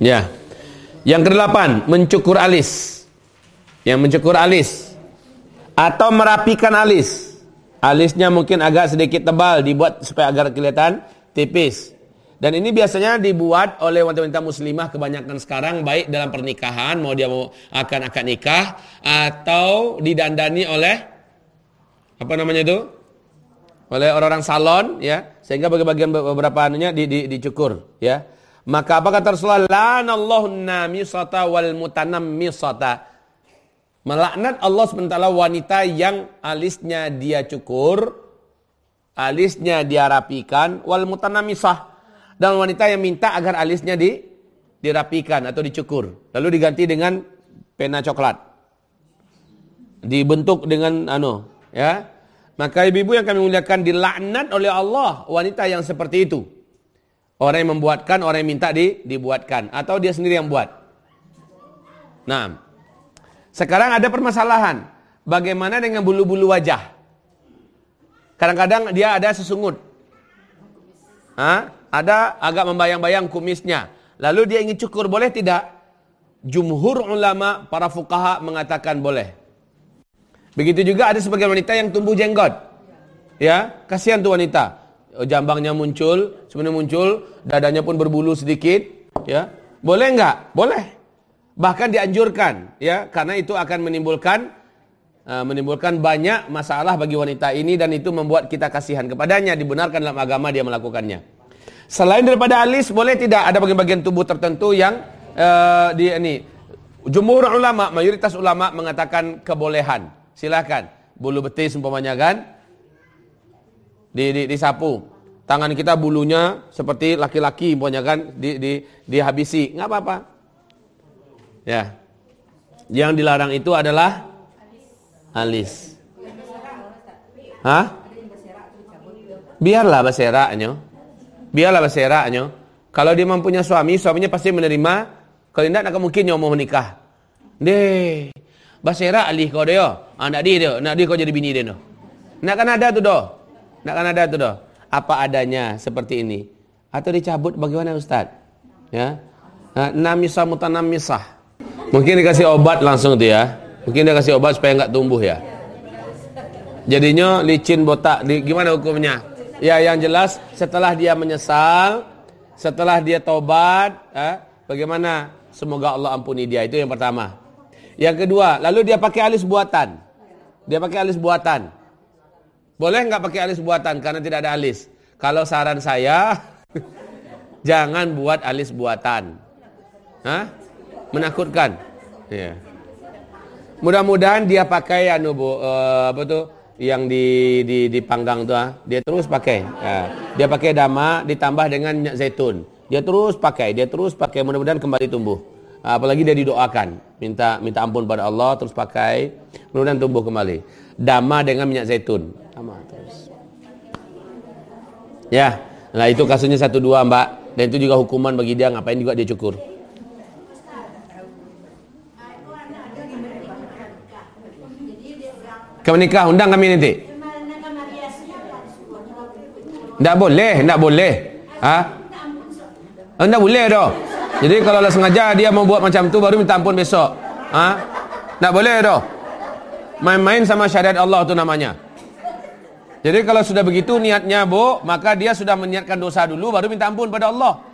Ya. Yang kedelapan, mencukur alis. Yang mencukur alis atau merapikan alis. Alisnya mungkin agak sedikit tebal dibuat supaya agar kelihatan tipis. Dan ini biasanya dibuat oleh wanita-wanita muslimah kebanyakan sekarang baik dalam pernikahan mau dia mau akan akan nikah atau didandani oleh apa namanya itu? oleh orang-orang salon ya sehingga bagian-bagian beberapa anunya di, di, dicukur ya maka apa kata Rasulullah? Lanallahu namisata wal mutanammisata. Melaknat Allah SWT wanita yang alisnya dia cukur alisnya dia rapikan wal mutanamisah dan wanita yang minta agar alisnya di dirapikan atau dicukur. Lalu diganti dengan pena coklat. Dibentuk dengan anu ya. Maka ibu-ibu yang kami muliakan dilaknat oleh Allah wanita yang seperti itu. Orang yang membuatkan, orang yang minta di, dibuatkan. Atau dia sendiri yang buat. Nah, sekarang ada permasalahan. Bagaimana dengan bulu-bulu wajah? Kadang-kadang dia ada sesungut. Hah? Ada agak membayang-bayang kumisnya. Lalu dia ingin cukur, boleh tidak? Jumhur ulama, para fukaha mengatakan boleh. Begitu juga ada sebagian wanita yang tumbuh jenggot. Ya, kasihan tuh wanita. Oh, jambangnya muncul, sebenarnya muncul, dadanya pun berbulu sedikit, ya. Boleh enggak? Boleh. Bahkan dianjurkan, ya, karena itu akan menimbulkan uh, menimbulkan banyak masalah bagi wanita ini dan itu membuat kita kasihan kepadanya, dibenarkan dalam agama dia melakukannya. Selain daripada alis, boleh tidak ada bagian-bagian tubuh tertentu yang uh, di ini Jumhur ulama, mayoritas ulama mengatakan kebolehan. Silakan. Bulu betis umpamanya kan di, di disapu. Tangan kita bulunya seperti laki-laki umpamanya kan di di dihabisi. nggak apa-apa. Ya. Yang dilarang itu adalah alis. Hah? Biarlah baseraknya. Biarlah baseraknya. Kalau dia mempunyai suami, suaminya pasti menerima. Kalau tidak, nak mungkin mau menikah. Deh, Basera alih kau dia. Ah nak dia dia, nak dia kau jadi bini dia tu. Nak kan ada tu doh. Nak kan ada tu doh. Apa adanya seperti ini. Atau dicabut bagaimana Ustaz? Ya. Nah, namisah mutanamisah. Mungkin dikasih obat langsung tu ya. Mungkin dia kasih obat supaya enggak tumbuh ya. Jadinya licin botak di, gimana hukumnya? Ya yang jelas setelah dia menyesal, setelah dia tobat, eh, bagaimana? Semoga Allah ampuni dia. Itu yang pertama. Yang kedua, lalu dia pakai alis buatan. Dia pakai alis buatan. Boleh nggak pakai alis buatan karena tidak ada alis? Kalau saran saya, jangan buat alis buatan. Hah? Menakutkan. Ya. Mudah-mudahan dia pakai anu Bu, uh, apa tuh? Yang di di dipanggang tuh, ah. dia terus pakai. Ya. Dia pakai dama ditambah dengan minyak zaitun. Dia terus pakai, dia terus pakai. Mudah-mudahan kembali tumbuh. Apalagi dia didoakan, minta minta ampun pada Allah terus pakai, mudah-mudahan tumbuh kembali. Dama dengan minyak zaitun. Dama terus. Ya, nah itu kasusnya satu dua mbak, dan itu juga hukuman bagi dia ngapain juga dia cukur. Kami nikah, undang kami nanti. Tidak boleh, tidak boleh. Ha? Tidak boleh dah. Jadi kalau sengaja dia mau buat macam tu baru minta ampun besok. Ha? Tak boleh dah. Main-main sama syariat Allah tu namanya. Jadi kalau sudah begitu niatnya bu, maka dia sudah meniatkan dosa dulu baru minta ampun pada Allah.